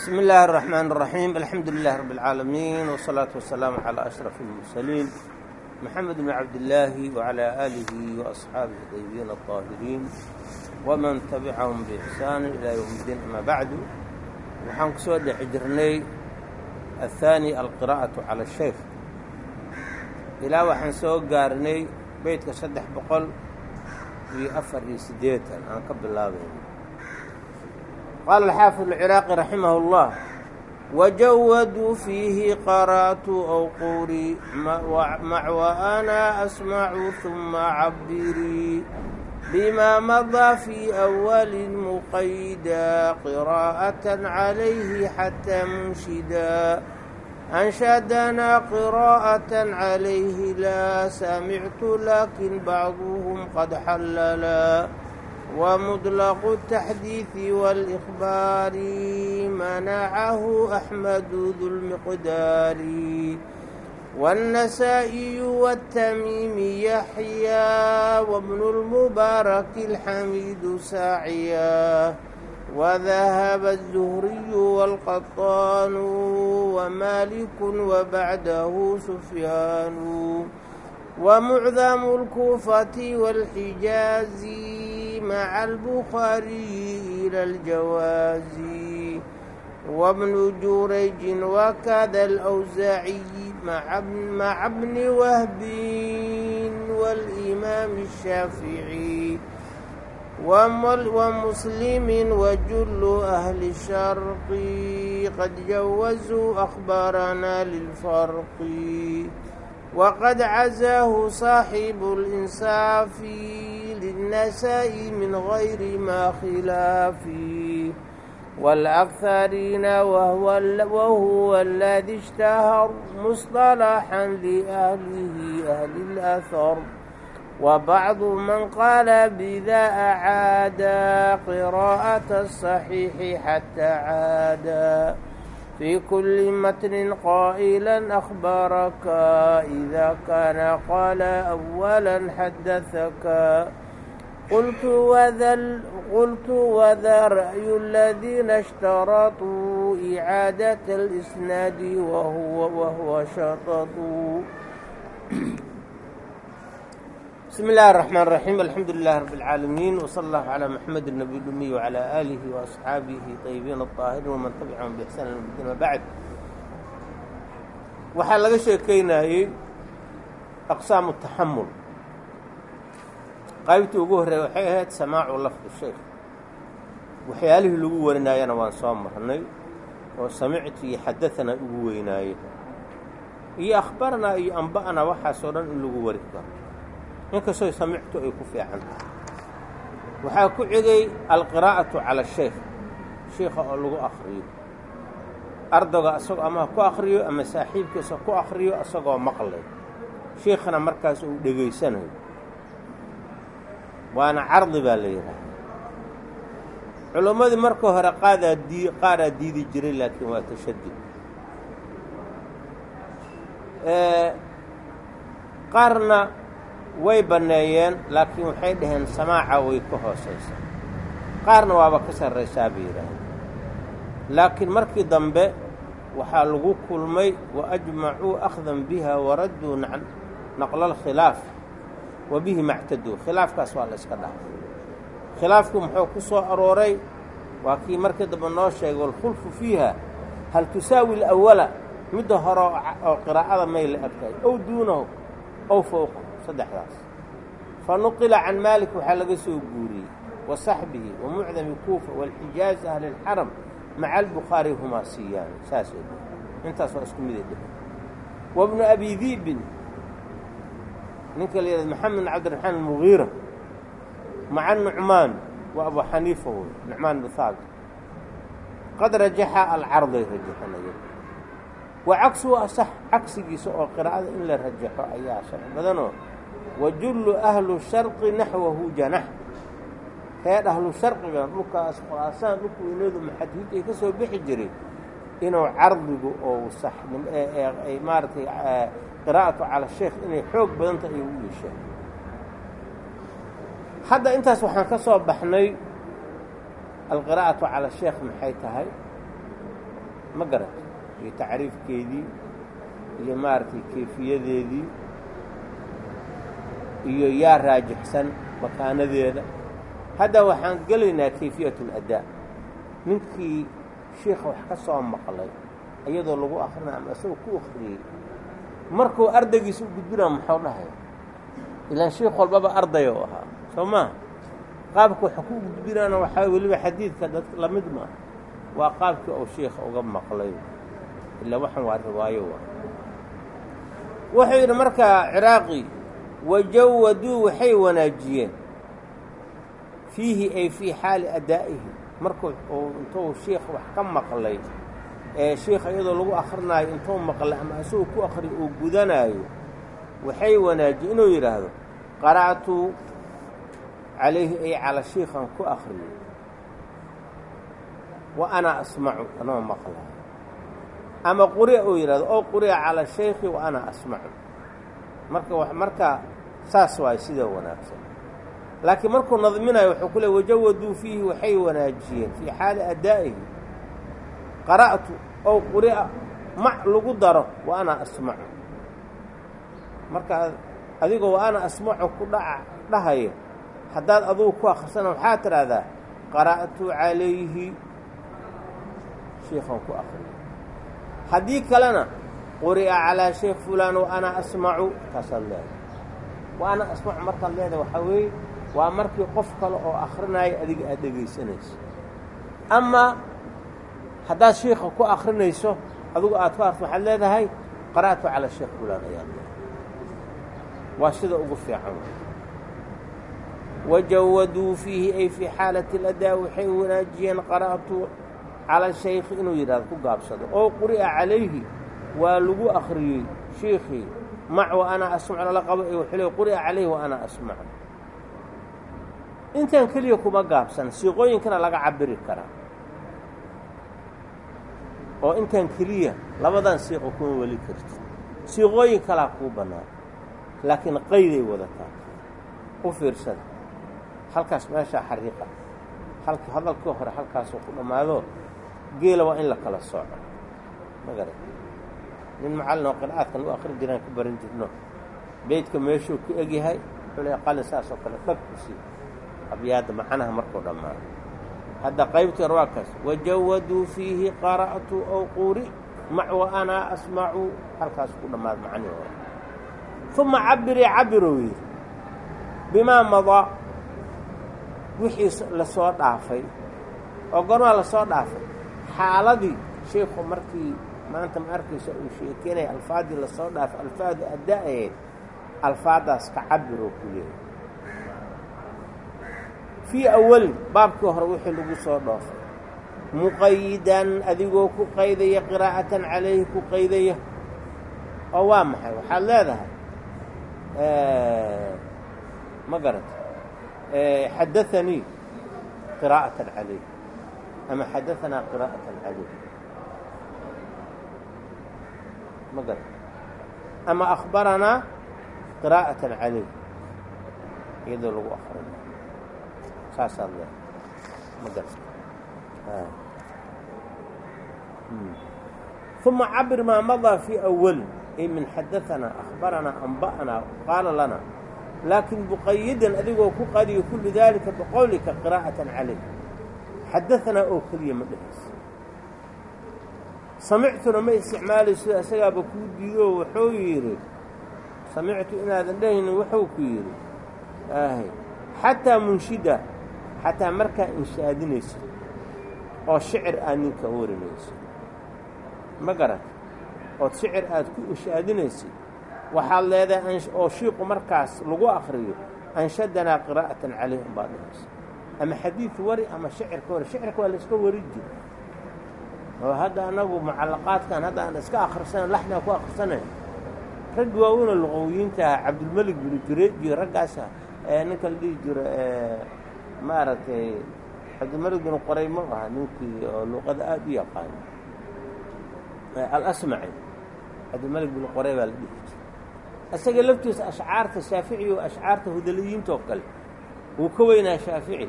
بسم الله الرحمن الرحيم الحمد لله رب العالمين والصلاة والسلام على أشرف المرسلين محمد بن عبد الله وعلى آله وأصحابه الطيبين الطاهرين ومن تبعهم بإحسان إلى يوم الدين أما بعد waxaan ku soo dhex jirnay aلthaani alqira'aةu calى الshaykh ilaa waxaan soo gaarnay beytka saddex boqol iyo afar iyo siddeetan aan ka bilaabayno qaala alxaafid alciraaqi raximah اllah wajawaduu fiihi qaraatu ow quuri mac waana asmacu huma cabirii bima madaa fii awali muqayda qiraa'atan calayhi xataa munshida أنشدنا قراءة عليه لا سمعت لكن بعضهم قد حللا. ومطلق التحديث والإخبار منعه أحمد ذو المقدار والنسائي والتميم يحيى وابن المبارك الحميد ساعيا وذهب الزهري والقطان ومالك وبعده سفيان ومعظم الكوفة والحجاز مع البخاري إلى الجواز وابن جريج وكذا الأوزاعي مع, مع ابن وهب والإمام الشافعي ومسلم وجل أهل الشرق قد جوزوا أخبارنا للفرق وقد عزاه صاحب الإنصاف للنساء من غير ما خلاف والأكثرين وهو, وهو الذي اشتهر مصطلحا لأهله أهل الأثر وبعض من قال بذا أعاد قراءة الصحيح حتى عادا في كل متن قائلا أخبرك إذا كان قال أولا حدثك قلت وذا قلت وذا رأي الذين اشترطوا إعادة الإسناد وهو وهو شطط بسم الله الرحمن الرحيم الحمد لله رب العالمين وصلى الله على محمد النبي الأمي وعلى آله وأصحابه طيبين الطاهرين ومن تبعهم بإحسان المدين وبعد waxaa laga sheekeynayey aqsaamu taxamul qaybtii ugu horreeya waxay ahayd samaacu lafdi sheekh waxyaalihii lagu warinaayana waan soo marnay oo samictu iyo xadaanaa ugu weynaaye iyo akhbarnaa iyo amba'naa waxaasoo dhan in lagu wari karo inkastoo samictu ay ku fiican tahay. Waxaa ku xigay alqiraa'atu cala ashaykh shiikha oo lagu akhriyo. Ardayga asagoo ama ku akhriyo ama saaxiibkiisa ku akhriyo asagoo maqlay. Shiikhana markaas uu dhegaysanayo. Waana cardi baa la yidhaahda culimmadii marka hore qaadaa dii qaaraa diidi jiray laakiin waa tashadud qaarna way banneeyeen laakiin waxay dhaheen samaaca way ka hoosaysa. Qaarna waaba ka sarraysaa bay yidhaahdeen. Laakiin markii dambe waxaa lagu kulmay wa ajmacuu akhdan biha waradduu naqla alkhilaaf wa bihi mactaduu. Khilaafkaas waa la yska dhaafay khilaafku muxuu ku soo arooray? Waa kii markii dambe noo sheegay walkhulfu fiiha hal tusaawi alawala midda hore oo qiraa'ada may la egtahay ow duunahu ow fowqahu saddexdaas fa nuqila can maalik waxaa laga soo guuriyey wa saxbihi wa mucdami kuufa waalxijaazi ahli اlxaram maca albukhaari humaa siyaani saasay dheh intaas waa isku miday dheh wa bnu abi diibin ninka la yihahda maxamed cabdiraxmaan almugiira maca nucmaan wa abu xaniifa wey nucmaan bn haabit qad rajaxa alcarday rajaxanaya wa cagsuhu asax cagsigiisa oo qiraa'ada in la rajaxo ayaa sharci badanoo wa jullu ahlu sharqi naxwahu janax reer ahlu sharqiga dhulkaas khuraasaan dhulka weynoodu maxadhuud ay ka soo bixi jiray inuu cardigu ou saxnim ay maaragtay qiraa'atu cala sheekh inay xoog badan tahay ay u yeesheen hadda intaas waxaan ka soo baxnay alqiraa'atu cala sheekh maxay tahay? Ma garat iyo tacriifkeedii iyo maaragtay kayfiyadeedii iyo yaa raajixsan makaanadeeda. Hadda waxaan gelaynaa kayfiyat اladaa ninkii shiikha wax ka soo maqlay iyadoo lagu akrinay ama isagoo ku akriyey markuu ardaygiisa u gudbinaa muxuu dhahaya ilaan shiikh walbaba arday oo ahaa. Soo maa qaabka waxa ku gudbinaana waxaa weliba xadiidka dad la mid waa qaabkii uu shiikha uga maqlay. Ilaa waxan waa riwaayo waa wuxuu yidhi markaa ciraaqi wajawaduu waxay wanaajiyeen fiihi ay fii xaali adaa'ihi markuu intuu shiikh wax ka maqlay ee shiikha iyadoo lagu akrinaayo intuu maqlay ama isagoo ku akriyo uu gudanaayo waxay wanaajiyeen inuu yidhaahdo qara'tu calayhi ay cala shiikhan ku akriyey wa ana asmacu anoo maqlaayo ama quri'a uu yidhahdo oo quri'a cala shaykhi wa ana asmacu marka marka saas waay sida wanaagsan. Laakiin markuu nadminayo wuxuu ku leey wajawaduu fiihi waxay wanaajiyeen fii xaali adaa'ihi. Qara'tu ow quri'a mac lagu daro wa ana asmacu. Marka adigoo wa ana asmacu ku dhahayo haddaad adugu ku akhrisana waxaa tidhaahdaa? Qara'tu calayhi. Shiikhan ku akriyo haddii kalena quri'a calaa sheekh fulaan wa ana asmacu taasaad leedahay. Wa ana asmacu markaad leedahay waxaa weeye waa markii qof kale oo akrinaayo adiga aad dhegaysanayso. Amaa haddaad shiikha ku akrinayso adigu aad ku arto waxaad leedahay qara'tu calaa sheekh fulaan ayaad leedahay. Waa sida ugu fiican wajawaduu fiihi ay fii xaalati aladaa waxay wanaajiyeen qara'tu cala shaykhi inuu yidhahdo ku gaabsado. Oo quri'a calayhi waa lagu akhriyey shiikhii mac wa ana asmacu lala qabo ee wuxuu leey quri'a calayhi wa ana asmacu intan keliya kuma gaabsan siiqooyinkana laga cabiri karaa oo intan keliya labadan siiqo kuma weli karti siiqooyin kalaa kuu bannaan laakiin qayday wadataa. U fiirsada. Halkaas meeshaa xariiqa. Halkii hadalkii hore halkaasuu ku dhammaado geela waa in la kala sooco. Ma garan nin macallin oo qira'aadkan u akri jiraan ku baran jirno. Beydka meeshuu ku egyahay leeay qalin saas oo kale dhag ku sii. Abyaadda macnaha markuu dhammaado. Hadda qaybtii hore waa kaas. Wajawaduu fiihi qara'tu ow quri mac wa anaa asmacu halkaas ku dhammaado macnihii hore. Uma cabirii cabiruu yidhi. Bimaa madaa. Wixii la soo dhaafay. Oo gormaa la soo dhaafay. Xaaladii sheikhu markii maanta ma arkaysa uu sheekeynaya alfaaddii la soo dhaafay alfaadu adda-aheed alfaaddaas ka cabiroo ku leehay fii awalin baabkii hore wixii lagu soo dhoofay muqayidan adigoo ku qaydaya qiraa'atan calayhi ku qaydaya oo waa maxay? Waxaad leedahay ma garata xadaanii qiraa'atan calayh ama xadaanaa qiraa'atan calayh ma garata ama akhbaranaa qiraa'atan calayh iyadoo lagu akrina saasaad leedahay ma garata uma cabir maa madaa fii awali ay min xadaanaa akhbaranaa anba'naa qaala lana. Laakiin muqayidan adigoo ku qadiyo kullu daalika biqowlika qiraa'atan calayh xadaanaa oo keliya ma dhehayso samictuna ma isticmaalayso isagaaba kuu diidoo wuxuu yidhi samictu inaadan dhehaynin wuxuu ku yidhi xataa munshida xataa markaa inshaadinayso oo shicir aad ninka warinayso ma garat ood shicir aad ku inshaadinaysid waxaad leedahay oo shiiqu markaas lagu akriyo anshadanaa qiraa'atan calayh unbaa dhehaysa ama xadiid wari ama shicirka wari shicirka waa layska wari jira oo hadda anagu mucallaqaadkan hadda aan iska akhrisana laxnaa ku akhrisanayn raggi waaweyna luqowiyiinta ah cabdulmelik binu jureej iyo raggaasa ninka la dhihi jiro maaragtay cabdilmelik binu qoraymo aha ninkii oo luqada aada u yaqaano alasmaci cabdilmelik binu qoray baa la dhihi jira. Isaga laftiisa ashcaarta shaafici oo ashcaarta hudaliyiinta oo kale wuu ka weynaa shaafici.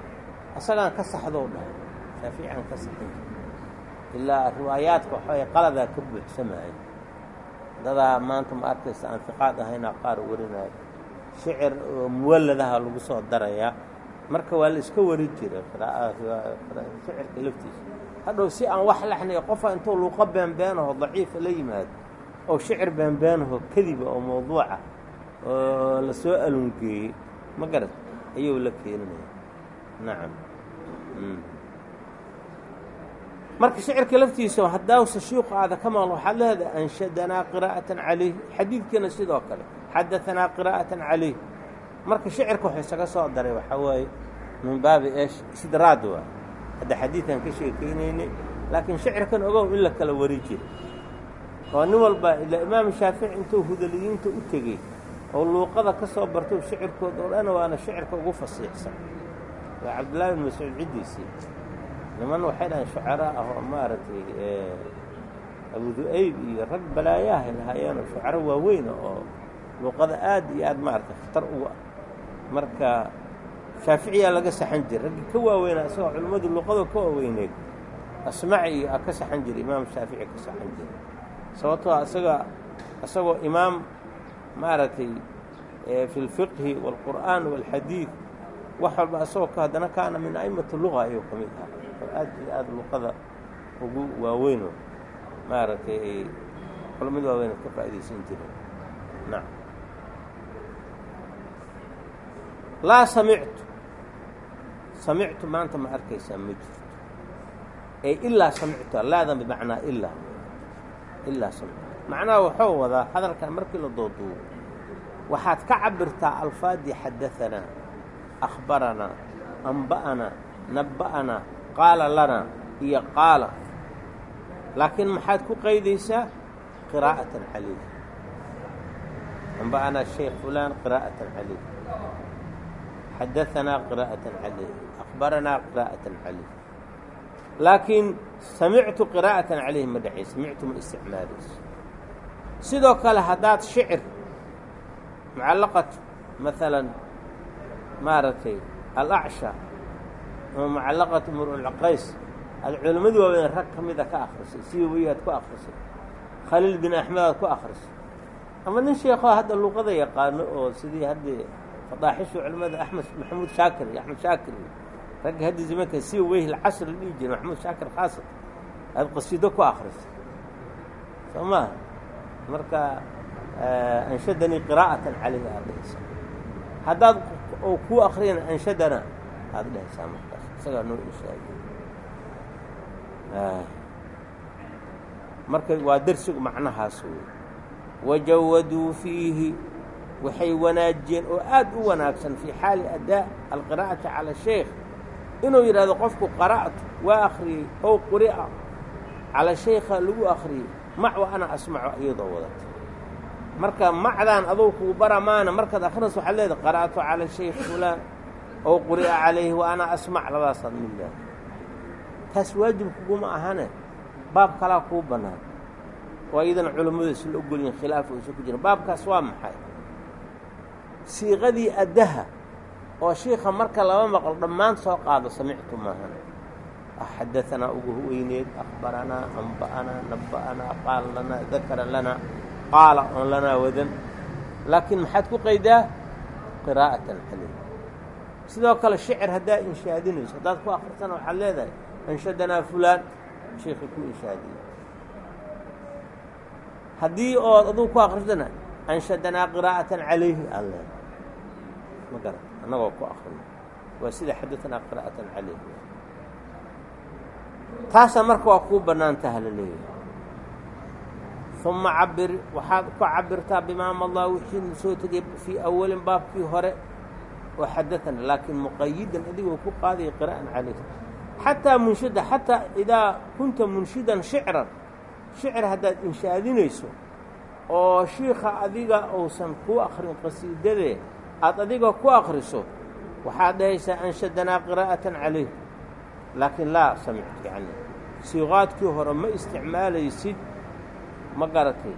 Isagaan ka saxdoo dhahay. Shaafici ka saxin ilaa riwaayaadka waxaway qaladaa ka buuxsamaya dadaa maanta ma arkaysa aan fiqaad ahaynaa qaar warinaayo shicir oo muwalladaha lagu soo darayaa marka waa la iska wari jiray shicirka laftiisa hadhow si aan wax laxniyo qofa intuu luuqo beenbeenaho daciifa la yimaado oo shicir beenbeenaho kadiba oo mawduuca oo la soo alungeeyey ma garat ayuu la keeninaya nacam marka shicirka laftiisa haddaawsa shiiku aada ka maqlo waxaad leedahay anshadanaa qiraa'atan calayh xadiidkiina sidoo kale xadaanaa qiraa'atan calayh marka shicirka waxuu isaga soo daray waxaa waaye min baabi eesh sidraad waa. Hadda xadiidkan ka sheekeynaynay laakiin shicirkan ogow in la kala wari jiro oo nin walba ilaa imaam shaafici intuu hudaliyiinta u tegey oo luuqada ka soo barto shicirkooda oo dhan waana shicirka ugu fasiixsan. Waa cabdullaahi bin mascuud ciddiisii niman waxay dhahaen shucaraa ah oo maaragtay abu du-ayb iyo rag balaayahay lahaayeenoo shucaro waaweyna oo luuqada aad iyo aad maaragtay khatar ugu ah marka shaaficiyaa laga saxan jiray raggii ka waaweynaa isagoo culimmadu luuqada ka waaweyneed asmaci iyo a ka saxan jiray imaam shaafici ka saxan jiray sababtoo isaga isagoo imaam maaragtay fi اlfiqhi wاlqur'aan wاlxadiid wax walba isagoo ka haddana kaana min a'imati luga ayuu ka mid ah oo aad iyo aad luqada ugu waaweyn maaragtay ay culamada waaweyn ka faa'iidaysan jireen nacam laa samictu. Samictu maanta ma arkaysaa ma jirto. Ee ilaa samictu laadan bimacnaa ilaa ilaa samictu. Macnaha waxuu wadaa hadalkan markii la dooduubo waxaad ka cabirtaa alfaadii xadaanaa akhbaranaa amba'anaa nabba'anaa qaala lanaa iyo qaala. Laakiin maxaad ku qaydaysaa? Qiraa'atan calayh amba'anaa shaykh fulaan qiraa'atan calayh xadaanaa qiraa'atan calayh akhbaranaa qiraa'atan calayh laakiin samictu qiraa'atan calayh ma dhacay samictu ma isticmaalayso sidoo kale haddaad shicir mucallaqat maalan maaragtay alacsha ama mucallaqat murulcays aad culimmadu waaweyn rag ka mida ka akhrisay. Sibawiy aad ku akhrisay. Khaliil bin axmed aad ku akhrisay. Ama nin sheekoo hadda luuqada yaqaano oo sidii haddii fadaaxishu culimmada axmed maxamuud shaakir iyo axmed shaakir iyo ragga hadda zamanka siba lcasr la dhihi jira maxamuud shaakir khaasat aad qasiido ku akhrisay. Soo marka anshadanii qiraa'atan calayhi aad dhehaysaa haddaad kuu akriyana anshadana aada dhehaysaa markaas isagaa noo inshaagi marka waa dersigu macnahaas wey wajawaduu fiihi waxay wanaajiyeen oo aad u wanaagsan fii xaali adaa alqiraa'ati cala sheikh. Inuu yidhahdo qofku qara'tu waa akhriyey ow quri'a cala shaykha lagu akhriyey. Mac wa ana asmaco iyadoo wadata. Marka macdaan adou kugu bara maana markaad akhrinayso waxaad leedahay qara'tu cala shaykh fulaan ow quri'a calayhi wa ana asmac labadaasaad mid leedahay taas waajib kuguma ahane baab kalaa kuu bannaan oo iyadana culammadu isla ogolyihin khilaaf isu ku jiran baabkaas waa maxay siiqadii addaha oo shiika marka laba maqlo dhammaan soo qaado samictu maahan xadaanaa ugu weyneed akhbaranaa amba'anaa nabba'anaa qaala lanaa dakara lanaa qaala oon lanaa wadan laakiin maxaad ku qaydaa qiraa'atan calayh sidoo kale shicir haddaa inshaadinayso haddaad ku akhrisana waxaad leedahay anshadanaa fulaan sheikhi ku inshaadiye haddii ood aduu ku akrisana anshadanaa qiraa'atan calayhi aad leedahay. Ma garan annagoo ku akrino waa sida xadaanaa qiraa'atan calayhi. Taasaa marka waa kuu bannaan la leeyahay. Uma cabir waxaad ku cabirtaa bimaa madaa wixii soo tegay fii awalin baabkii hore oo xadaana laakiin muqayidan adigoo ku qaadaya qiraa'an calayh xataa munshida xataa idaa kunta munshidan shicran shicr haddaad inshaadinayso oo shiika adiga uusan kuu akrin qasiidadee aad adiga ku akriso waxaad dhahaysaa anshadanaa qiraa'atan calayh laakiin laa samictu yacni siiqaadkii hore ma isticmaalaysid ma garatay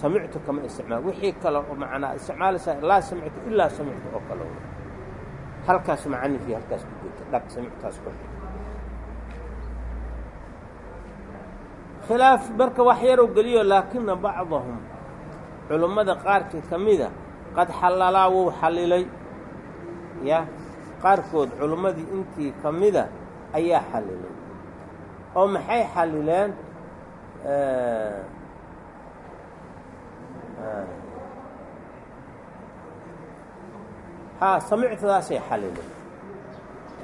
samictu kama isticmaal. Wixii kale oo macnaa isticmaalaysaa laa samictu ilaa samictu oo kale. Halkaas macnihii halkaas ku jirta. Dhag samictaas ku khilaaf marka wax yaroo geliyo laakina bacdahum culummada qaarkii ka mida qad xallalaa wuu xallilay. Ya qaarkood culummadii intii ka mida ayaa xallilay. Oo maxay xallileen haa samictudaasay xallileen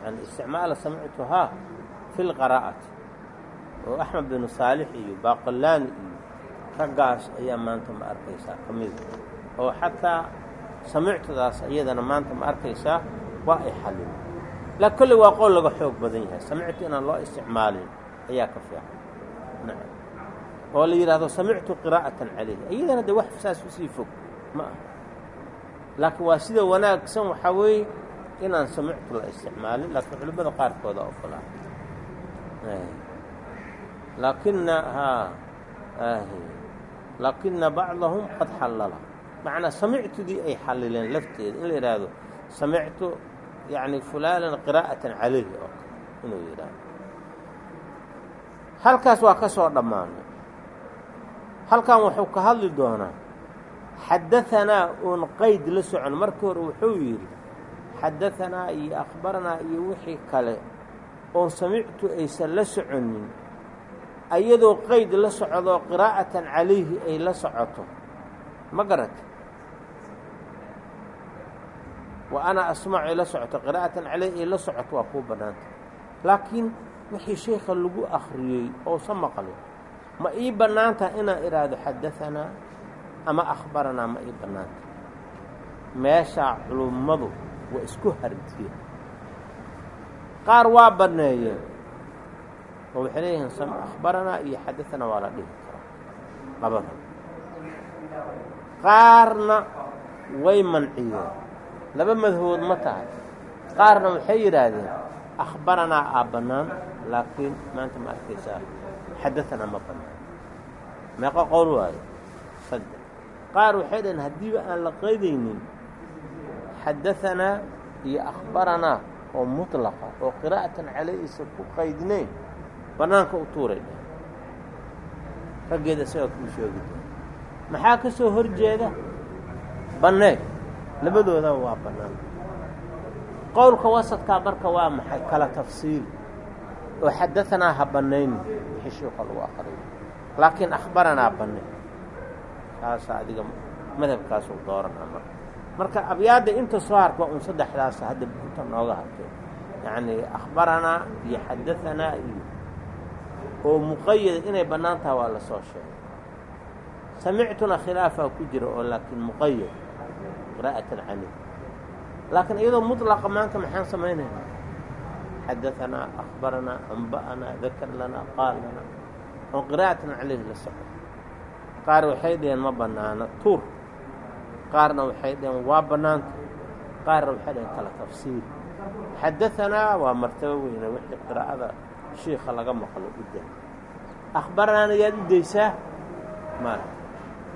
yani isticmaala samictuhaa fi lqaraa'ati oo axmed binu saalix iyo baaqolaani iyo raggaas ayaa maanta ma arkaysaa ka mida oo xataa samictudaas iyadana maanta ma arkaysaa waa ay xallin laa kolley waa qowl laga xoog badan yahay samictu inaan loo isticmaalin ayaa ka fiican oo la yidhaahdo samictu qiraa'atan calayh iyadana de wax saas u sii fog ma aha. Laakiin waa sida wanaagsan waxaa weeye inaan samictu la isticmaalin laakiin culimmada qaarkooda ogolaa laakina haa laakina bacdahum qad xallala. Macnaa samictudii ay xallileen lafteeda in la yidhaahdo samictu yani fulaanan qiraa'atan calayhi oo kale inuu yidhaahdo. Halkaas waa ka soo dhammaanay halkan wuxuu ka hadli doonaa xadaanaa uun qayd la socon. Markii hore wuxuu yidhi xadaanaa iyo akhbaranaa iyo wixii kale oon samictu aysan la soconin ayadoo qayd la socdoo qiraa'atan calayhi ay la socoto. Ma garata wa ana asmacu la socoto qiraa'atan calayhi ay la socoto waa kuu bannaanta. Laakiin wixii sheekha lagu akhriyey ousa maqlin ma ii bannaan taha inaan idhaahdo xadaanaa ama akhbaranaa ma ii bannaanta. Meeshaa culummadu waa isku hardiyeen qaar waa banneeyeen. Oo waxay leeyihiin akhbaranaa iyo xadaanaa waa la dhihi karaa. Labada. Qaarna way manciyeen. Laba madhabood ma tahay. Qaarna waxay yidhaahdeen akhbaranaa aa bannaan laakiin maanta ma arkaysaa xadaanaa ma bannaan meeqo qowl waayo saddex qaar waxay dhaheen haddiiba aan la qaydaynin xadaanaa iyo akhbaranaa oo mutlaqa oo qiraa'atan calayisa ku qaydnayn bannaanka u tuuray dheh raggeeda isagaa kuu sheegi doona maxaa ka soo hor jeeda bannee labadoodaa waa bannaan qowlka wasadkaa marka waa maxay kala tafsiil oo xadaanaa ha bannaynin wixii sheika lagu aqriyo laakiin akhbaranaa banne saasa adiga madhabkaasu dooranaa marka marka abyaadda inta soo harka un saddexdaasa hadda inta nooga hartay yacnii akhbaranaa iyo xadaanaa iyo oo muqayada inay bannaan taha waa la soo sheegay. Samictuna khilaafaa ku jira oo laakiin muqayad qiraa'atan calayh laakiin iyadoo mutlaqa maanta maxaan samaynaynaa xadaanaa akhbaranaa amba'anaa dakar lanaa qaal lanaa oo qiraa'atan calayh la soco qaar waxay dhaheen ma bannaana tuur qaarna waxay dhaheen waa bannaanta qaarna waxay dhaheen kala tafsiir xadaanaa waa martabo weyne wixii qiraa'ada shiika laga maqlo udda akhbaranaana yaad u daysaa mala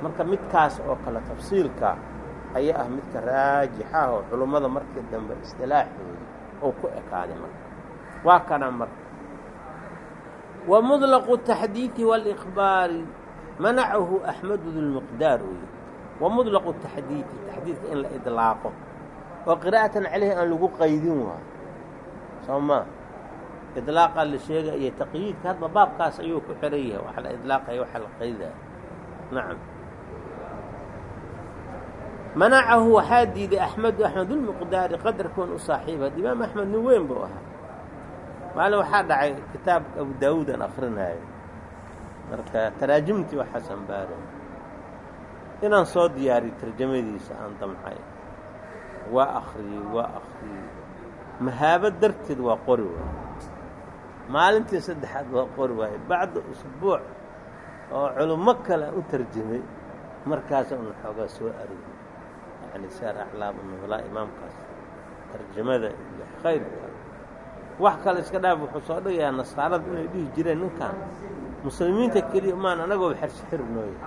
marka midkaas oo kale tafsiilka ayaa ah midka raajixah oo culummada markii dambe istilaaxooda oo ku ekaaday marka waa kana marka. Wa mudlaqu taxdiidi wاlإkhbaari manacahu axmedu dulmiqdaar weye wa mudlaqu taxdiidi taxdiidka in la idlaaqo. Oo qiraa'atan caleyhi aan lagu qaydin waayo. Soo maa idlaaqaa la sheegay iyo taqyiidka hadba baabkaas ayuu ku xiran yahay. Waxa la idlaaqaya waxa la qaydaya nacam. Manacahu waxaa diiday axmedu axmedulmiqdaari qadarkoon u saaxiiba imaam axmed nin weyn buu ahaa maalin waxaa dhacay kitaabka abu daawuud aan akrinaayo marka taraajimtii waxaa sanbaaray inaan soo diyaariyo tarjamadiisa aan damcay. Waa akriyey waa akriyey mahaabo darteed waa qori waaye maalintii saddexaad waa qori waaye bacda usbuuc oo culummo kale u tarjamay markaasa una xoogaa soo ariyey yani saar aclaam nuhlaa imaamkaas. Tarjamada iyo khayrka wax kale iska dhaaf wuxuu soo dhigayaa nasaarada inay dhihi jireen ninkan muslimiinta keliya maan anagoo xersixir nooya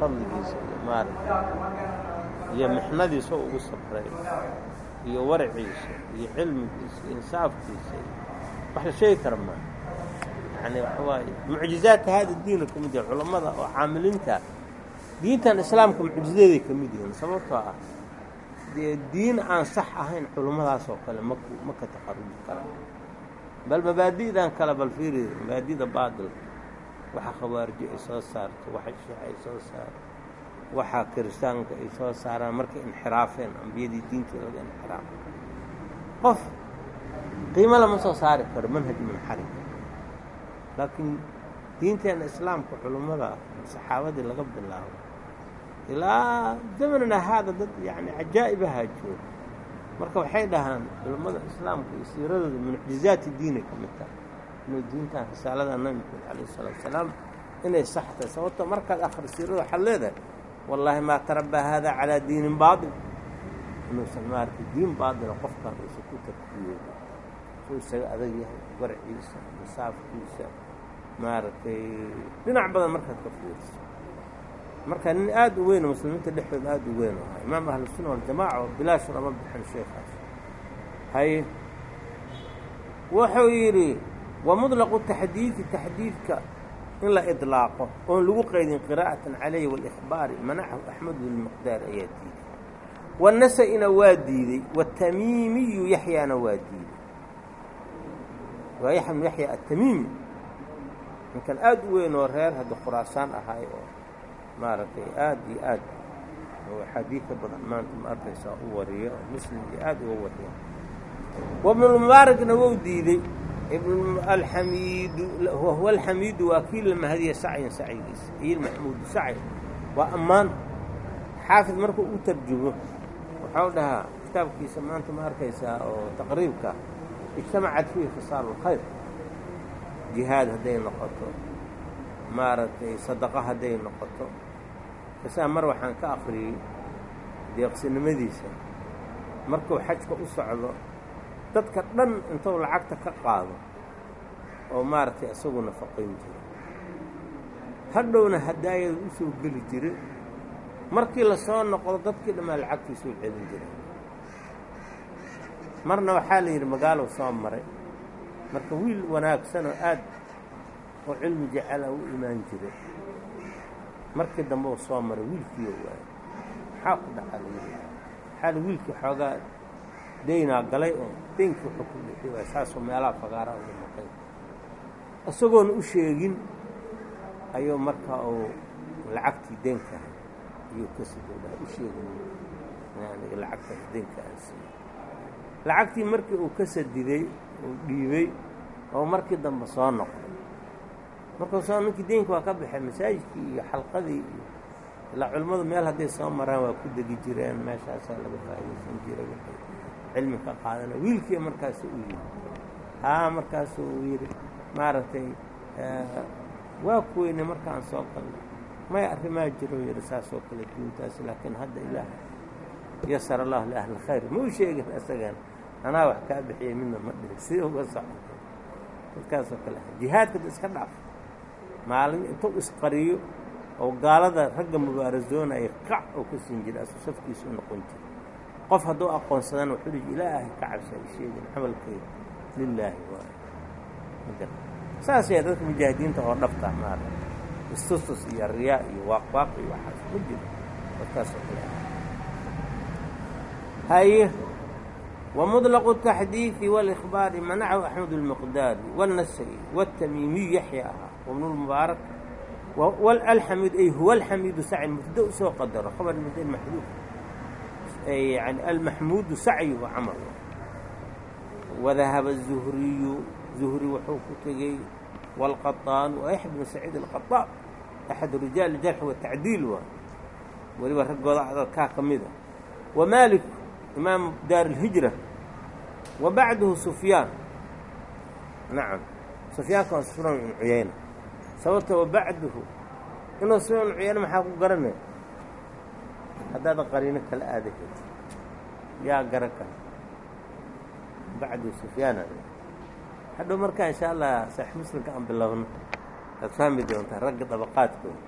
fadligiisa iyo maaragta iyo mixnadiisa ugu sabray iyo waraciisa iyo cilmigiisa iyo insaafkiisa wax la sheegi kara maa yani waxawaaye mucjizaadka hada diina ka yahay culammada oo caamiliinta diintan islaamka mucjizaday ka yihiin sababtoo ah dee diin aan sax ahayn culummadaas oo kale ma ka taqaruji karaan. Bal mabaadi'dan kale bal fiiri mabaadida baadilka waxa khawaariji ay soo saarto waxa shiic ay soo saarto waxa kiristaanka ay soo saaraan markay inxiraafeen ambiyadii diintii laga inxiraafay qof qiimo lama soo saari karo manhaj munxarif laakiin diinteena islaamka culummada saxaabadii laga bilaabo ilaa zamanana haada dad yani cajaa'ibahaa jooga marka waxay dhahaan culummada islaamka iyo siiradooda mucjizaati diinay ka mid tahay inuu diintan risaalada nabi maxamed calayh wasalaam inay sax tahay sababto markaad akhri siirada waxaad leedahay wallaahi maa tarabaa haada calaa diinin baatil inuusan maaragtay diin baatila qofkan uusan ku tarkiyooda suu isaga adag yahay warciisa masaafkiisa maaragtay dhinac badan markaad ka fiiriso marka nin aada u weyn oo muslimiinta dhexdooda aada u weyn ahaa imaam ahlusunna waljamaaca oo bilaash lama bixin sheekaas haye wuxuu yidhi wa muطlaqu taxdiidi taxdiidka in la iطlaaqo oon lagu qaydin qiraa'atan calayhi wاlإkhbaari manacahu axmed bilmiqdaar ayaa diiday wanasa-ina waa diidey watamiimiyu yaxyaana waa diiday waa yaxya bnu yaxya atamiimi ninkan aada u weyn oo reer hadda khuraasaan ahaay oo maaragtay aada iyo aad. Oo axaadiidka badan maanta ma arkaysaa u wariya oo muslim iyo uga wariya wabnulmubaarakna wou diidey ibn alxamiidu wahuwa alxamiidu waa kii la mahadiya sacyan sacyigiisa iyo maxmuudu sacy waa ammaan. Xaafid markuu u tarjumo waxau dhahaa kitaabkiisa maanta ma arkaysaa oo taqriibka ijtamacat fiihi khisaal اlkhayr jihaad hadday noqoto maaragtay sadaqo hadday noqoto kasaa mar waxaan ka akriyey deeqsinimadiisa. Markuu xajka u socdo dadka dhan intuu lacagta ka qaado oo maaragtay isagu nafaqayn jira hadhowna hadaayada u soo geli jira markii la soo noqdo dadkii dhammaa lacagtii soo celin jira marna waxaa la yidhi magaalow soo maray. Marka wiil wanaagsan oo aad oo cilmi jecela u imaan jiray markii dambe uu soo maray wiilkiiyo waayay maxaa ku dhaca waxaa la wiilkii xoogaa daynaa galay oo daynkii wuxuu ku bixi waay saasoo meelaha fagaaraa uga maqay isagoona u sheegin ayuu marka uu lacagtii deynkaha ayuu ka sidoodaha u sheegin aniga lacagtaas deynka aan siiyey lacagtii markii uu ka sadiday uu dhiibey oo markii dambe soo noqday markuu soo ninkii deynka waa ka baxay masaajidkii iyo xalqadii iyo ilaa culimmadu meel hadday soo maraan waa ku degi jireen. Meeshaasaa laga faa'iidaysan jiray. Waxay cilmi ka qaadana wiilkii markaasu u yidhi. Haa markaasu uu yidhi maaragtay waa kuweyne markaan soo galnay may arrimaa jiro yidhi saasoo kale diintaas laakiin hadda ilaah yasar allahu liahli khayr. Ma u sheegin isagan anaa wax kaa bixiyay midna ma dhihin si uga soco dadkaasoo kale jihaadka iska dhaaf maalin intuu isqariyo oo gaalada ragga mubaarasoonaya qac oo ka siin jira asu safkiisu u noqon jira qof hadduu aqoonsadana wuxuu dhihi ilaahay ka cabsa ay sheegin camalkeyda lilaahi waay saas yaa dadka mujaahidiinta oo dhabta maara istustus iyo riyaa iyo waaqwaaq iyo waxaas ma jiro dadkaasoo kale haye ومطلق التحديث والإخبار منعه أحمد المقداري والنسائي والتميمي يحيى وابن المبارك والحميد أي هو الحميد سعي المبتدأ سوى قدره خبر المبتدأ محذوف أي يعني المحمود سعي وعمل وذهب الزهري زهري وحوكتي والقطان ويحيى بن سعيد القطان أحد رجال الجرح والتعديل ولي رجل كاكمده ومالك إمام دار الهجرة وبعده سفيان نعم سفيان كان سفيان بن عيينة sababta wabacduhu inuu sifan cuyano maxaa ku garanaya haddaada qariino kala aadaheed yaa garan kara bacdu sufyaana hadhow markaa insha allah saxiix muslimka aan bilowno waad fahmi doontaa ragga dabaqaadkooda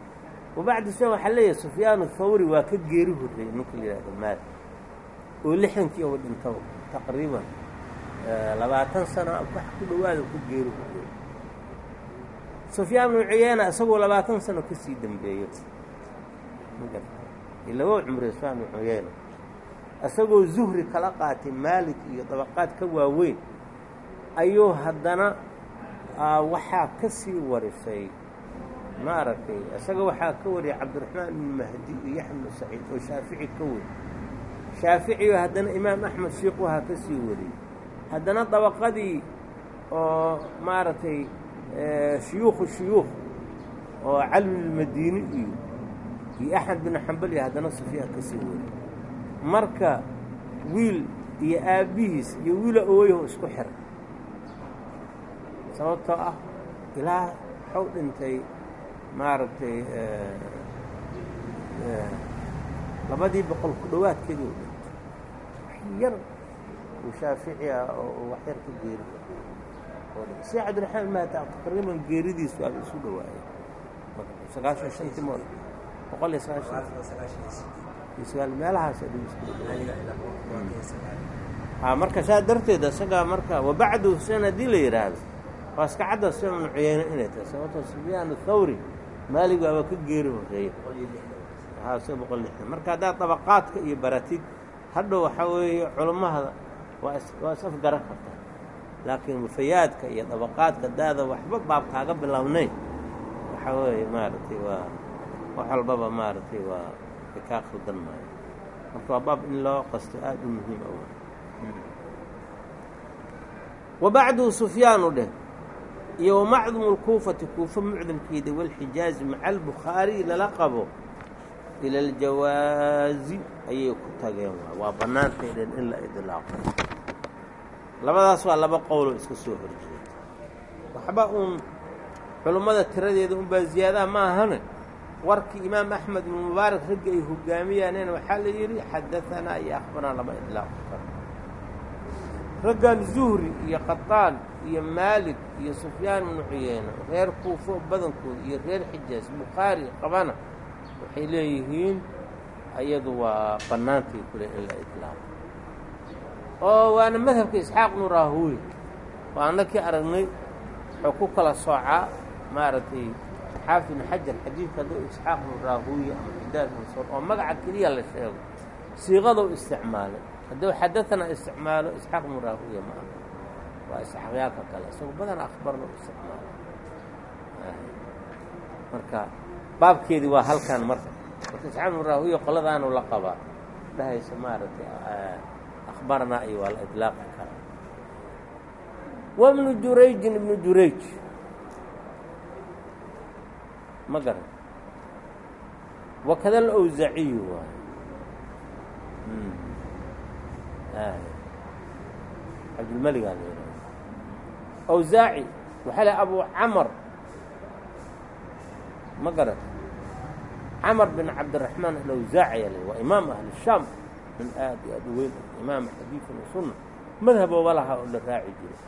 wabacdu sufyaan waxaa leeyahay sufyaanu thawri waa ka geeri horreeyey ninka la maali oo lixdankii uga dhinto taqriiban labaatan sano wax ku dhowaada ku geeri horreeyey sufyaan bnu cuyeyna isagoo labaatan sano ka sii dambeeyo. Ilawo cumre sufyaan bnu cuyeyna isagoo zuhri kala qaatay maalik iyo dabaqaad ka waaweyn ayuu haddana waxaa ka sii warisay. Maaragtay isaga waxaa ka wariyay cabdiraxmaan ibnu mahdi iyo bnu saciid oo shaafici ka weri shaaficiyo haddana imaam axmed sheikh wahaa ka sii wariyey haddana dabaqadii oo maaragtay shuyuukhu shuyuukh oo cali lmadiini iyo iyo axmed bin xambal iyo haddana sufyaan ka sii wariyey marka wiil iyo aabbihiis iyo wiila ooyaho isku xiray sababtoo ah ilaa waxau dhintay maaragtay labadii boqol ku dhowaadkeedii u dhintay wax yar uu shaafici ah oo si cabdiraxmaan maata taqriiban geeridiisu aaba isu dhawaayay sagaashan shantii mool boqol iyo sagaal meelahaas dhawaayay marka saa darteed isagaa marka wabacdu husein haddii la yidhaahdo waa iska cadda sufyaan ibnu cuyeyne inay tahay sababtoo sufyaan athawri maalig waaba ka geeri horreeya marka haddaad dabaqaadka iyo baratid hadhow waxaa weeye culummahada waa is afgaran kartaa laakiin mufayaadka iyo dabaqaadka daada waxba baab kaaga bilaabnayn waxaa weeye maaragtay waa wax walbaba maaragtay waa ay kaa khaldan maayo. Marka waa baab in loo qasto aada u muhiim awa wa bacduhu sufyaanu dheh iyo wamacdumu lkuufati kuufa mucdamkeeda walxijaazi maca albukhaariy lala qabo ila aljawaazi ayay ku tageen. Waa bannaantaydhen in la idlaaqo labadaas waa laba qowloo iska soo horjeeda. Waxba uun culummada tiradeeda unbaa ziyaadaha ma ahane? Warkii imaam axmed ibnu mubaarak raggi ay hogaamiyaaneen waxaa la yidhi xadaanaa iyo akhbaraa lama idlaaqo karo raggan zuhri iyo qataan iyo maalik iyo sufyaan ibnu cuyeyne reer kuufo badankooda iyo reer xijaas bukhaari qabana waxay leeyihiin ayadu waa bannaantay kule in la idlaaqo oo waana madhabka isxaaq raahuuy waa annakii aragnay wuxuu ku kala soocaa maaragtay xaafid ibnu xajar xadiidka hadduu isxaaq raahuuya ama xidaad mansuur oo magaca keliya la sheego. Siiqadou isticmaalay. Hadduu xadaanaa isticmaalo isxaaq raahuuya ma aha. Waa isxaaqyaalka kale. Isagoo badan akhbarna isticmaalo marka baabkeedii waa halkan marka. Marka isxaaq raahuuya qoladaanu la qabaa. Dhahaysa maaragtay akhbarnaa iyo waa la idlaaqi karaa wabnu jurayjin ibnu jurayj ma garan wakada alawsaciyu waay cabdilmeligaa la yidhahda awsaaci waxaa leh abu camar ma garan camar bin cabdiraxmaan alawsaaci la waa imaam ahli shaam min aad iyo aad u weyn imaam xadiidan wa sunna madhabooba laha oo la raaci jiray.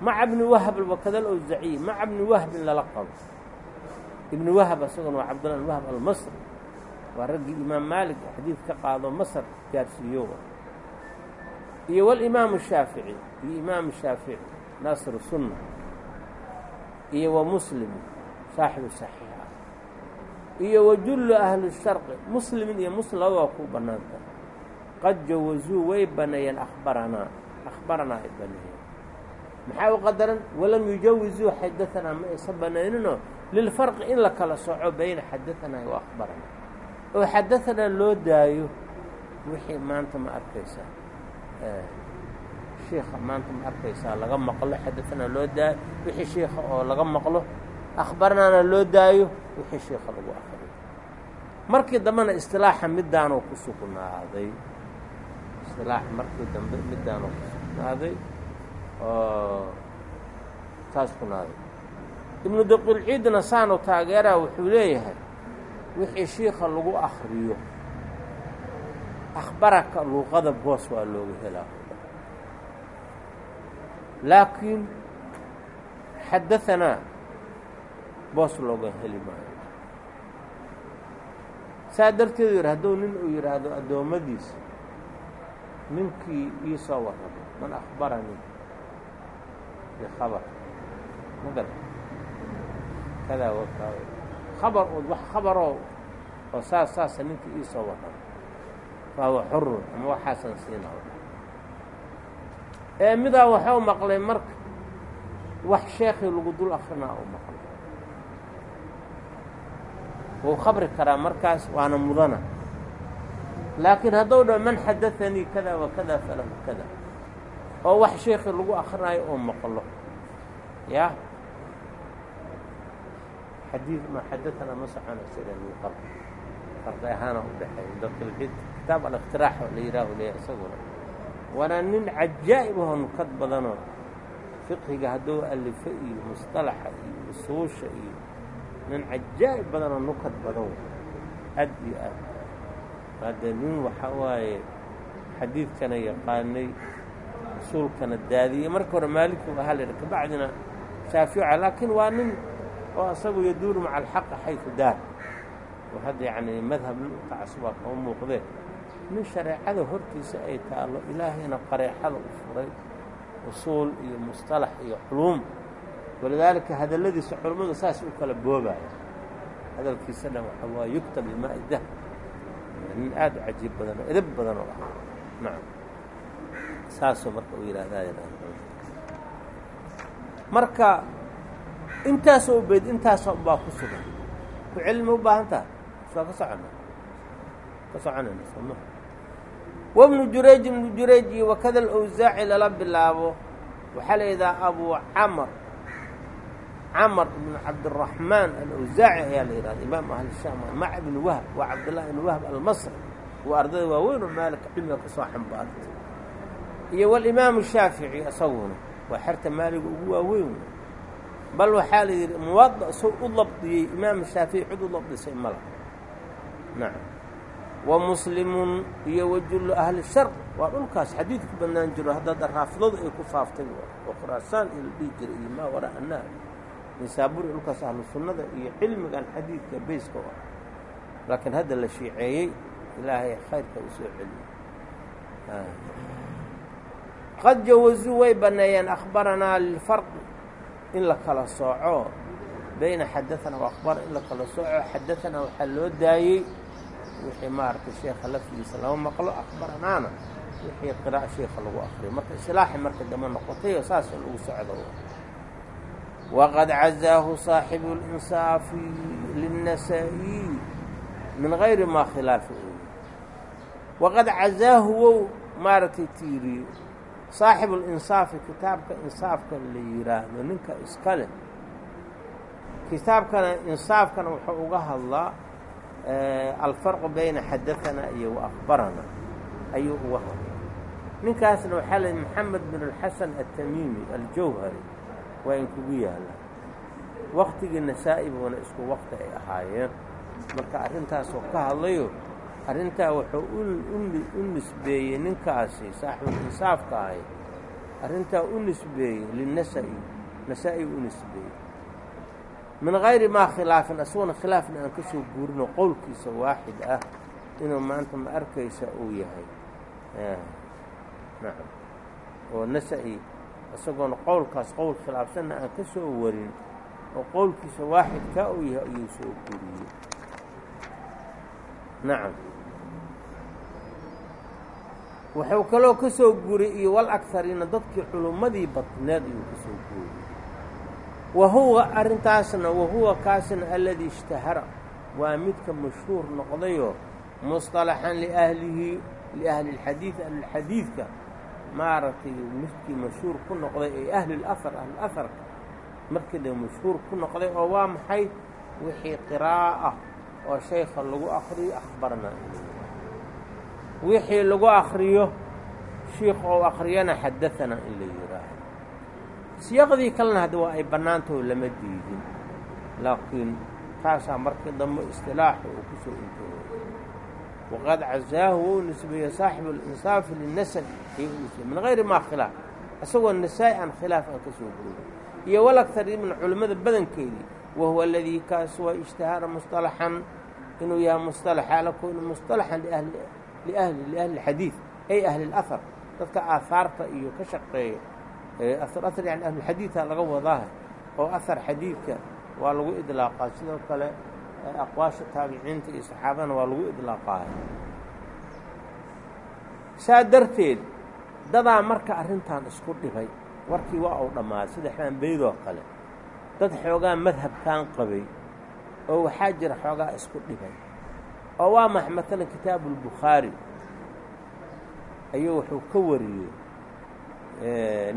Maca bni wahb wakada alawsaciy maca bni wahbin lala qabo. Ibni wahb isaguna waa cabdullah ibn wahb almasri. Waa raggii imaam maalik xadiid ka qaado masr gaarsiiyo iyo walimaamu shaafici iyo imaamu shaafici naasir sunna iyo wa muslim saaxibu saxiixa. Iyo wa jullu ahli sharqi muslimin iyo muslim laba waa ku bannaanta qad jawazuu way baneeyeen akhbaranaa akhbaranaa ay baneeyeen maxaa u qadaran walam yujawizuu xadaanaa ma aysan banayninoo lilfarqi in la kala soco bayna xadaanaa wa akhbaranaa oo xadaanaa loo daayo wixii maanta ma arkaysaa shiika maanta ma arkaysaa laga maqlo xadaanaa loo daayo wixii shiika oo laga maqlo akhbarnaana loo daayo wixii shiika lagu akriyo markii dambena istilaaxa midaanoo ku sugnaaday istilaax markii dambe midaanoo ku sugnaaday oo taas kunaaday ibnu daqiilciidna saanu taageeraa wuxuu leeyahay wixii shiika lagu akriyo akhbaraka luuqada boos waa looga helaa. Laakiin xadaanaa boos looga heli maayo. Saa darteedu yidhi hadduu nin uu yidhaahdo addoommadiisa ninkii ii soo warramo man akhbaranii bikhabar ma gara kada waka khabar ood wax khabaroo oo saas saasa ninka iisoo waran fahuwa xurun ama waxaasan siina ee midaa waxau maqlay marka wax sheekii lagu dul akrinaa u maqlay. Wuu khabri karaa markaas waana mudana laakiin hadduu dhaho man xadaanii kada wa kada falahu kada oo wax sheekii lagu akrinaayo oo maqlo. Ya? Xadiid ma xadaana ma soconaysa ila qardi qardi ahaana u dhexeeya. Kitaab alikhtiraax la yihaahu leeya isaguna. Waana nin cajaa'ib aho nukad badanoo fiqhiga hadduu alifo iyo musطalaxa iyo usuusha iyo nin cajaa'ib badanoo nukad badan aad iyo aad hadde nin waxa waaye xadiidkana yaqaanay usuulkana daadiyey marka hore maaliki ahaa la yidha kabacdina shaafica laakiin waa nin oo isagu yaduuru maca alxaqi xaysu daar. Oo hadda yacni madhab nin u tacasubaa kama muuqdee. Nin shareecada hortiisa ay taallo ilaahayna qareexada u furay usuul iyo musطalax iyo culuum. Walidaalika hadalladiisa culummadu saas u kala boobaya hadalkiisa dhan waxa waa yugtab bimaa dah nin aad u cajiib badan oo edab badan oo ah. Nacam. Saasoo marka uu yidhaahdaa marka intaasoo beed intaasoo baa ku sugan. Ku cilmi u baahan taha soo ka socona ka soconayna sooma wabnu jurayj ibnu jurayj iyo wakada alawsaaci lala bilaabo. Waxaa la yidhaha abu camar camar ibnu cabdiraxmaan alawsaaci ayaa la yidhahda imaam ahli shaam mac ibnu wahb waa cabdillahi ibnu wahb almasri. Waa ardayda waaweyn oo maalika cilmiga ka soo xambaartay. Iyo walimaamu shaafici isaguna waa xerta maaliga ugu waaweyn. Bal waxaa la yidhi muwada soo u dabdiyey imaamu shaafici cid u dabdisay mala nacam wa muslimun iyo wajullu ahli shar. Waa dhulkaas xadiidku bannaan jiro haddaada raafidadu ay ku faaftay oo khuraasaan iyo la dhihi jiray iyo maa waraa annaar nisaaburi dhulkaas ahlu sunnada iyo cilmigan xadiidka beyska u ah. Laakiin hadda la shiiceeyey ilaahay khayrka u soo qad jawazuu way banneeyeen akhbaranaa lilfarqi. In la kala sooco bayna xadaana wa in la kala sooco xadaanaa waxaa loo daayey. Wixii maaragtay sheekha lafdigiisa lama maqlo akhbaranaana. Wixii qiraa'a sheekha lagu akriyo marka islaaxi marka dama noqotayoo saasa lagu socdo waqad cazaahu saaxibu linsaafi liلnasaa-iy min gayri maa khilaafi waqad cazaahu wow maaragtay tiiriyo saaxibu linsaafi kitaabka insaafka la yidhaahdo ninka iska leh kitaabkana insaafkana wuxuu uga hadlaa alfarqu bayna xadaanaa iyo wa akhbarana ayuu uga hadlaa ninkaasna waxaa la maxamed bin alxasan atamiimi aljawhari waa in kugu yaalla. Waktigii nasaa-i buuna isku wakti ay ahaayeen. Marka arrintaasoo ka hadlayo arrintaa wuxuu u nisbeeyey ninkaasi saaxibulinsaafka ahay arrintaa u nisbeeyey linasa-i nasaa-i u nisbeeyey. Min gayri maa khilaafin asaguna khilaafna aan ka soo guurino qowlkiisa waaxid ah inuu maanta ma arkaysa uu yahay. Oo nasa-i isagoona qowlkaas qowl khilaafsanna aan ka soo warin oo qowlkiisa waaxidkaa uu yahay ayuu soo guuriyey nacam wuxuu kaloo ka soo guuriyey iyo wal agariina dadkii culummadii badneed ayuu ka soo guuriyey wa huwa arrintaasna wahuwa kaasna aladii ishtahara. Waa midka mashhuur noqdayoo musطalaxan liahlihi liahli اlxadiid ahlilxadiidka maaragtay midkii mashhuur ku noqday ee ahli اlahar ahluaharka markii de mashhuur ku noqday oo waa maxay? Wixii qiraa'ah oo shaykha lagu akriyo akhbarna. Wixii lagu akriyo shiikh ou akriyana xadaanaa in la yidhaaho siyaqdii kalena hadda waa ay bannaantaho lama diidin laakiin taasaa markii dambe istilaaxu uu ku soo intooday waqad cazaahu wou nisbeeye saaxibu alinsaafi linasab ayuu u nisbeye min gayri maa khilaaf isagoo nasaa-i aan khilaaf aan ka soo guurin iyo walagtari min culimmada badankeedii wahuwa aladii kaas waa ishtihaara musطalaxan inuu yahay musطalax ala kowni musطalaxan liahli liahli liahli اxadiid ay ahli اlahar dadka aahaarta iyo ka shaqeeya ahar ahar yani ahlulxadiidha laga wadaaha oo ahar xadiidka waa lagu idlaaqaa sidoo kale aqwaasha taabiciinta iyo saxaabadana waa lagu idlaaqaay saa darteed dadaa marka arrintan isku dhibay warkii waa uu dhammaaday sida xaanbeydoo kale. Dad xoogaa madhabkan qabay oo waxaa jira xoogaa isku dhibay. Oo waa max maalan kitaabu albukhaari ayuu wuxuu ka wariyey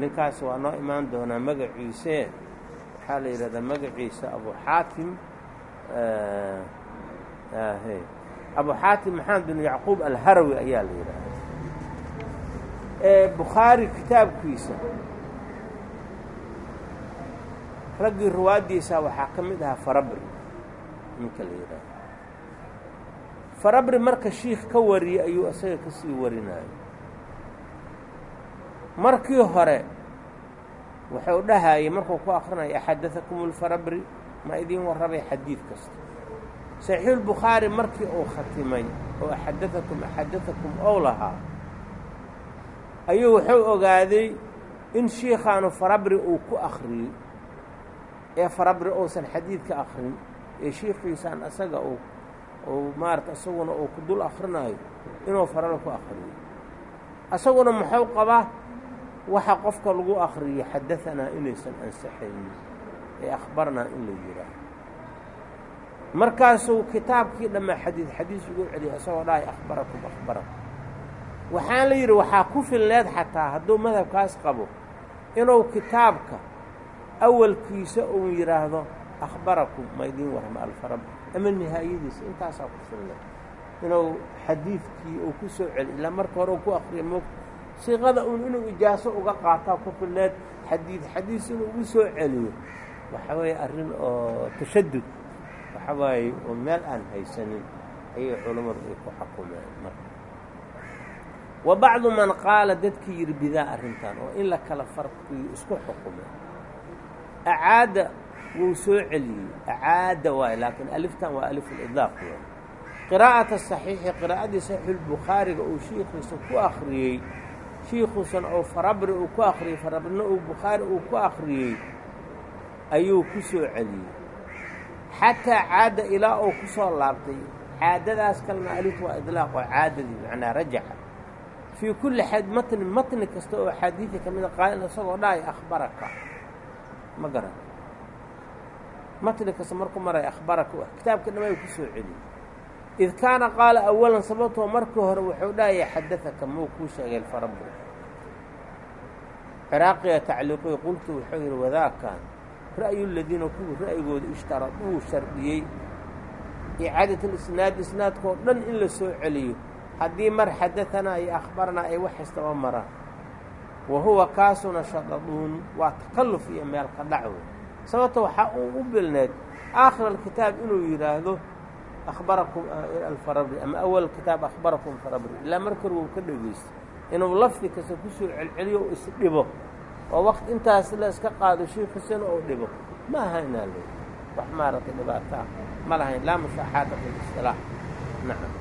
ninkaas waa noo imaan doonaa magaciise. Waxaa la yidhahdaa magaciisa abu xaatim abu xaatim maxamed bin yacquub alharawi ayaa la yidhaahdaa. Bukhaari kitaabkiisa raggii ruwaaddiisa waxaa ka mid ahaa farabri ninka la yidhaahdo. Farabri marka shiikh ka wariyey ayuu isaga ka sii warinayo markii hore wuxuu dhahayay markuu ku akrinaya axadaakum ulfarabri ma idiin warrabay xadiid kasta. Saxiixulbukhaari markii uu khatimay oo axadaakum axadaakum ou lahaa ayuu wuxuu ogaaday in shiikhaanu farabri uu ku akhriyey ee farabri uusan xadiidka akrin ee shiikhiisaan asaga uu uu maarata isaguna uu ku dul akrinaayo inuu farabri ku akriyo isaguna muxuu qabaa waxa qofka lagu akriyo xadaanaa inaysan ansaxaynin ee akhbarnaa in la yidhaaho markaasuu kitaabkii dhammaa xadiid xadiis ugu celiyay isagoo dhahay akhbarakum akhbarakum. Waxaan la yidhi waxaa ku filneed xataa hadduu madhabkaas qabo inuu kitaabka awalkiisa uu yidhaahdo akhbarakum ma idiin warrama alfarab. Ama nihaayadiisa intaasaa ku filneed inuu xadiidkii uu ku soo celi ilaa marka hore uu ku akriya moog siiqada uun inuu ijaaso uga qaataa ku filneed xadiid xadiis inuu ugu soo celiyo waxa weeye arrin oo tashadud waxa waaye oo meel aan haysanin ayay culammadu ay ku xakumeen marka. Wa bacdu man qaala dadkii yidhi bidaa arrintan oo in la kala farqiyo isku xukume acaada wuu soo celiyey. Acaada waaye laakiin aliftan waa alifulidaaq waay qiraa'ata saxiixi qiraa'adii saxiixulbukhaariga uu shiikhiisa ku akhriyey shiikhuusan oo farabri uu ku akhriyey farabrina uu bukhaari uu ku akhriyey ayuu ku soo celiyey. Xataa caada ilaa uu ku soo laabtay caadadaas kalena alif waa idlaaq oo caadadii macnaa rajaxa. Fii kulli xad matni matni kasta oo xadiida ka mida qaalin isagoo dhahay akhbaraka. Ma garan. Matni kasta markuu maray akhbaraka kitaabka dhamay ku soo celiyey. Id kaana qaala awalan sababtoo markii hore wuxuu dhahaya xadaaka muu kuu sheegay farabri ciraaqiya tacliiqiy qultu wuxuu yidhi wadaakan ra'yu ladiina kuwii ra'yigooda ishtaraduu shardiyey. Icaadati lisnaad isnaadkoo dhan in la soo celiyo. Haddii mar xadaanaa iyo akhbaranaa ay wax istaba maraan wa huwa kaasuna shadaduun waa takalluf iyo meel ka dhac wey sababta waxaa uu u bilneed aakhir alkitaab inuu yidhaahdo akhbarakum alfarabri ama awal kitaab akhbarakum farabri ilaa markar wuu ka dhegeysta inuu lafdi kasta ku soo celceliyo u isdhibo oo waqti intaas la iska qaado shiikhisana uu dhibo ma ahaynaa le wax maaragtay dhibaataa ma lahayn laa mushaaxaata fi listilaax nacam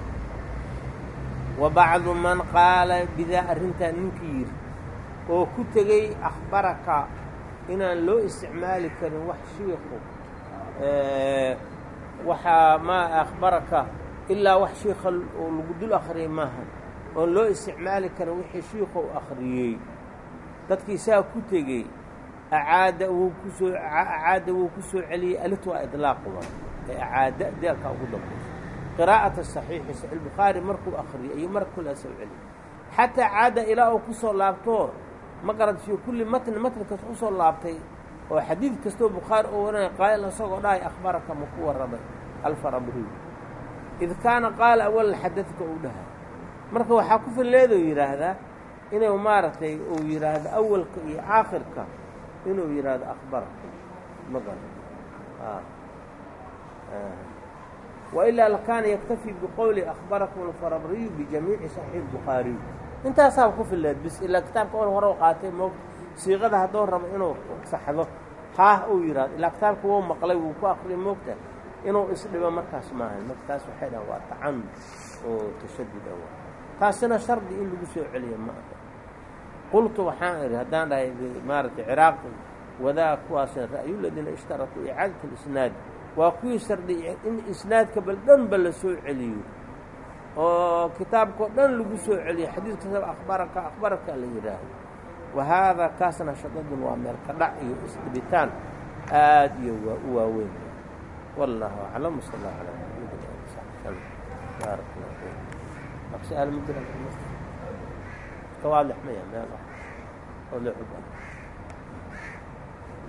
wa bacdu man qaala bidaa arrintaa ninkii yidhi oo ku tegey akhbaraka inaan loo isticmaali karin wax shiiku waxaa ma akhbaraka ilaa wax shiika oo lagu dul akhriyay maaha oon loo isticmaali karin wixii shiika u akhriyey dadkii saa ku tegey acaada wuu ku soo wuu ku soo celiyey aliftu waa idlaaquba ee acaada deelkaa ugu dambaysa qiraa'ata saxiixi saxiixulbukhaari markuu akhriyey ayuu mar kula soo celiyey. Xataa caada ilaa uu ku soo laabto ma garad fii kulli matni matni kasta u soo laabtay oo xadiid kastoo bukhaari oo waranaya qaa'il isagoo dhahay akhbaraka ma ku warramay alfarabriy id kaana qaala awalan xadadka uu dhahay. Marka waxaa ku filleedoo yidhaahdaa inuu maaragtay uu yidhaahdo awalka iyo aakhirka inuu yidhaahdo akhbaraka ma garan. Wailaa lakaana yaktafii biqowli akhbarakum alfarabriyu bijamiici saxiix bukhaariy intaasaaba ku filleed bis ilaa kitaabka on hore qaatay moog siiqada hadduu rabo inuu saxdo haah uu yidhahdo ilaa kitaabka wou maqlay wuu ku akriyay moogta inuu isdhibo markaas maahan marka taas waxay dhahan waa tacanud oo tashadud awa taasina shardi in lagu soo celiyo ma aha qultu waxaan idhi haddaan dhahay maaragtay ciraaqi wadaa kuwaasna ra'yu ladiina ishtarakuu icaadat اlisnaad waa kuwii shardiya in isnaadka bal dhanba la soo celiyo oo kitaabkao dhan lagu soo celiyo xadiiska sab akhbaraka akhbaraka la yidhaahdo wa kaasna shadadun waa meel ka dhac iyo isdhibitaan aad iyo waa u waaweyn wallahu aclam sal allah calaa maxamedin ali ka waadix maya meel oo la cub ah